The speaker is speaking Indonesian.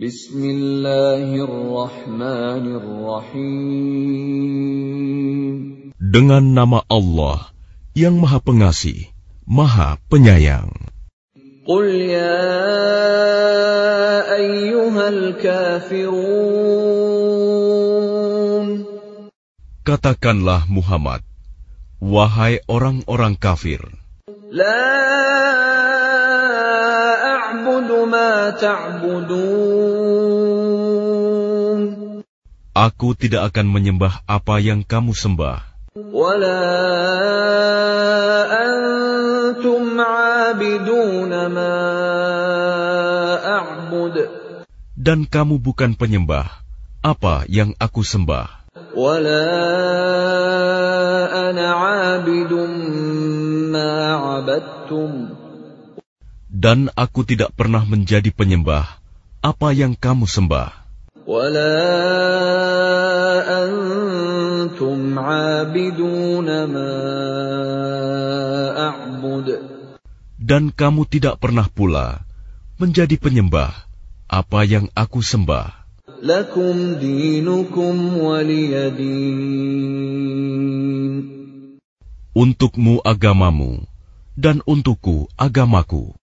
Bismillahirrahmanirrahim. Dengan nama Allah yang Maha Pengasih, Maha Penyayang. Qul ya ayyuhal kafirun. Katakanlah Muhammad, wahai orang-orang kafir. La. Aku tidak akan menyembah apa yang kamu sembah. Dan kamu bukan penyembah apa yang aku sembah. Dan aku tidak pernah menjadi penyembah apa yang kamu sembah. Dan kamu tidak pernah pula menjadi penyembah apa yang aku sembah. Untukmu agamamu dan untukku agamaku.